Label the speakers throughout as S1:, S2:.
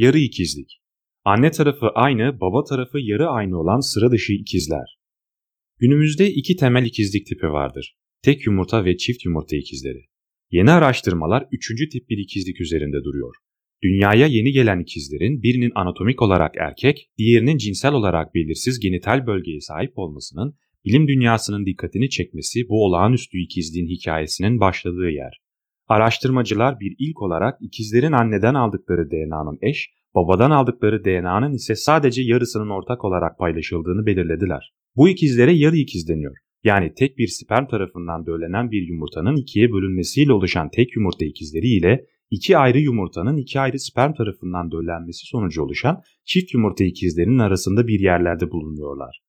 S1: Yarı ikizlik. Anne tarafı aynı, baba tarafı yarı aynı olan sıra dışı ikizler. Günümüzde iki temel ikizlik tipi vardır. Tek yumurta ve çift yumurta ikizleri. Yeni araştırmalar üçüncü tip bir ikizlik üzerinde duruyor. Dünyaya yeni gelen ikizlerin birinin anatomik olarak erkek, diğerinin cinsel olarak belirsiz genital bölgeye sahip olmasının bilim dünyasının dikkatini çekmesi bu olağanüstü ikizliğin hikayesinin başladığı yer. Araştırmacılar bir ilk olarak ikizlerin anneden aldıkları DNA'nın eş, babadan aldıkları DNA'nın ise sadece yarısının ortak olarak paylaşıldığını belirlediler. Bu ikizlere yarı ikiz deniyor. Yani tek bir sperm tarafından döllenen bir yumurtanın ikiye bölünmesiyle oluşan tek yumurta ikizleri ile iki ayrı yumurtanın iki ayrı sperm tarafından döllenmesi sonucu oluşan çift yumurta ikizlerinin arasında bir yerlerde bulunuyorlar.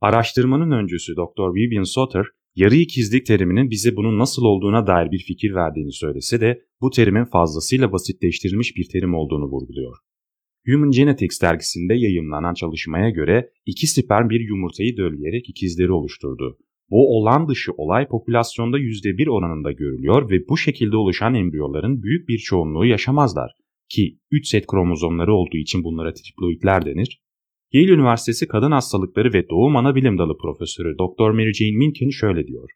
S1: Araştırmanın öncüsü Dr. Vivian Soter, yarı ikizlik teriminin bize bunun nasıl olduğuna dair bir fikir verdiğini söylese de bu terimin fazlasıyla basitleştirilmiş bir terim olduğunu vurguluyor. Human Genetics dergisinde yayımlanan çalışmaya göre iki sperm bir yumurtayı dölleyerek ikizleri oluşturdu. Bu olan dışı olay popülasyonda %1 oranında görülüyor ve bu şekilde oluşan embriyoların büyük bir çoğunluğu yaşamazlar. Ki 3 set kromozomları olduğu için bunlara triploidler denir. Yale Üniversitesi Kadın Hastalıkları ve Doğum Anabilim Dalı Profesörü Dr. Mary Jane Minkin şöyle diyor.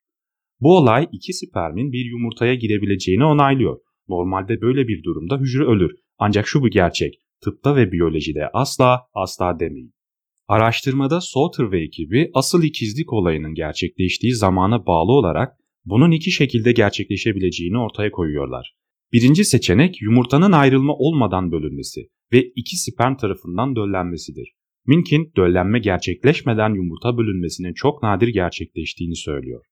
S1: Bu olay iki spermin bir yumurtaya girebileceğini onaylıyor. Normalde böyle bir durumda hücre ölür. Ancak şu bir gerçek. Tıpta ve biyolojide asla asla demeyin. Araştırmada Sauter ve ekibi asıl ikizlik olayının gerçekleştiği zamana bağlı olarak bunun iki şekilde gerçekleşebileceğini ortaya koyuyorlar. Birinci seçenek yumurtanın ayrılma olmadan bölünmesi ve iki sperm tarafından döllenmesidir. Minkin döllenme gerçekleşmeden yumurta bölünmesinin çok nadir gerçekleştiğini söylüyor.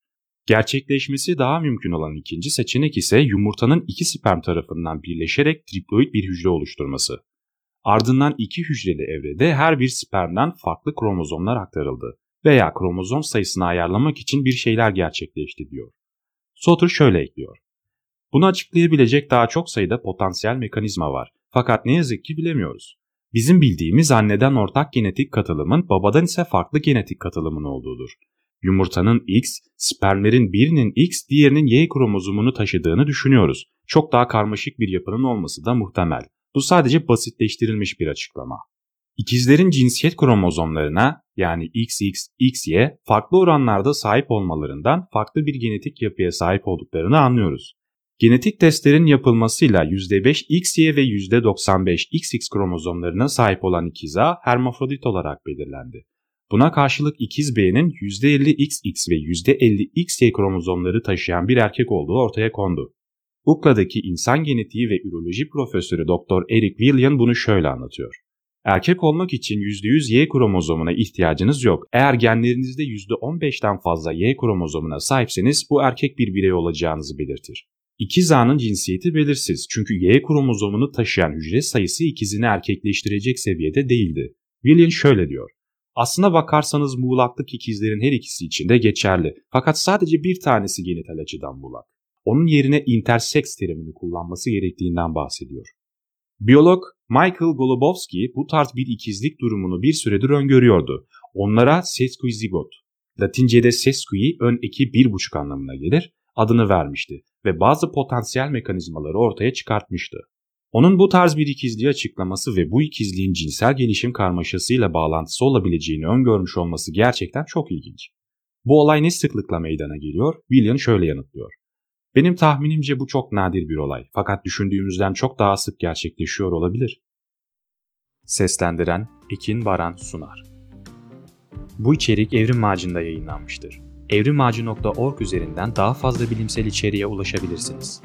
S1: Gerçekleşmesi daha mümkün olan ikinci seçenek ise yumurtanın iki sperm tarafından birleşerek triploid bir hücre oluşturması. Ardından iki hücreli evrede her bir spermden farklı kromozomlar aktarıldı veya kromozom sayısını ayarlamak için bir şeyler gerçekleşti diyor. Soter şöyle ekliyor. Bunu açıklayabilecek daha çok sayıda potansiyel mekanizma var fakat ne yazık ki bilemiyoruz. Bizim bildiğimiz anneden ortak genetik katılımın babadan ise farklı genetik katılımın olduğudur. Yumurtanın X, spermlerin birinin X, diğerinin Y kromozomunu taşıdığını düşünüyoruz. Çok daha karmaşık bir yapının olması da muhtemel. Bu sadece basitleştirilmiş bir açıklama. İkizlerin cinsiyet kromozomlarına yani XX, XY farklı oranlarda sahip olmalarından farklı bir genetik yapıya sahip olduklarını anlıyoruz. Genetik testlerin yapılmasıyla %5 XY ve %95 XX kromozomlarına sahip olan ikiz A hermafrodit olarak belirlendi. Buna karşılık ikiz B'nin %50 XX ve %50 XY kromozomları taşıyan bir erkek olduğu ortaya kondu. UCLA'daki insan genetiği ve üroloji profesörü Dr. Eric William bunu şöyle anlatıyor. Erkek olmak için %100 Y kromozomuna ihtiyacınız yok. Eğer genlerinizde %15'ten fazla Y kromozomuna sahipseniz bu erkek bir birey olacağınızı belirtir. İkiz A'nın cinsiyeti belirsiz çünkü Y kromozomunu taşıyan hücre sayısı ikizini erkekleştirecek seviyede değildi. William şöyle diyor. Aslına bakarsanız muğlaklık ikizlerin her ikisi için de geçerli fakat sadece bir tanesi genital açıdan muğlak. Onun yerine intersex terimini kullanması gerektiğinden bahsediyor. Biyolog Michael Golubowski bu tarz bir ikizlik durumunu bir süredir öngörüyordu. Onlara sesquizigot, Latince'de sesqui ön eki bir buçuk anlamına gelir, adını vermişti ve bazı potansiyel mekanizmaları ortaya çıkartmıştı. Onun bu tarz bir ikizliği açıklaması ve bu ikizliğin cinsel gelişim karmaşasıyla bağlantısı olabileceğini öngörmüş olması gerçekten çok ilginç. Bu olay ne sıklıkla meydana geliyor? William şöyle yanıtlıyor. Benim tahminimce bu çok nadir bir olay fakat düşündüğümüzden çok daha sık gerçekleşiyor olabilir. Seslendiren Ekin Baran Sunar Bu içerik Evrim Macında yayınlanmıştır. evrimağacı.org üzerinden daha fazla bilimsel içeriğe ulaşabilirsiniz.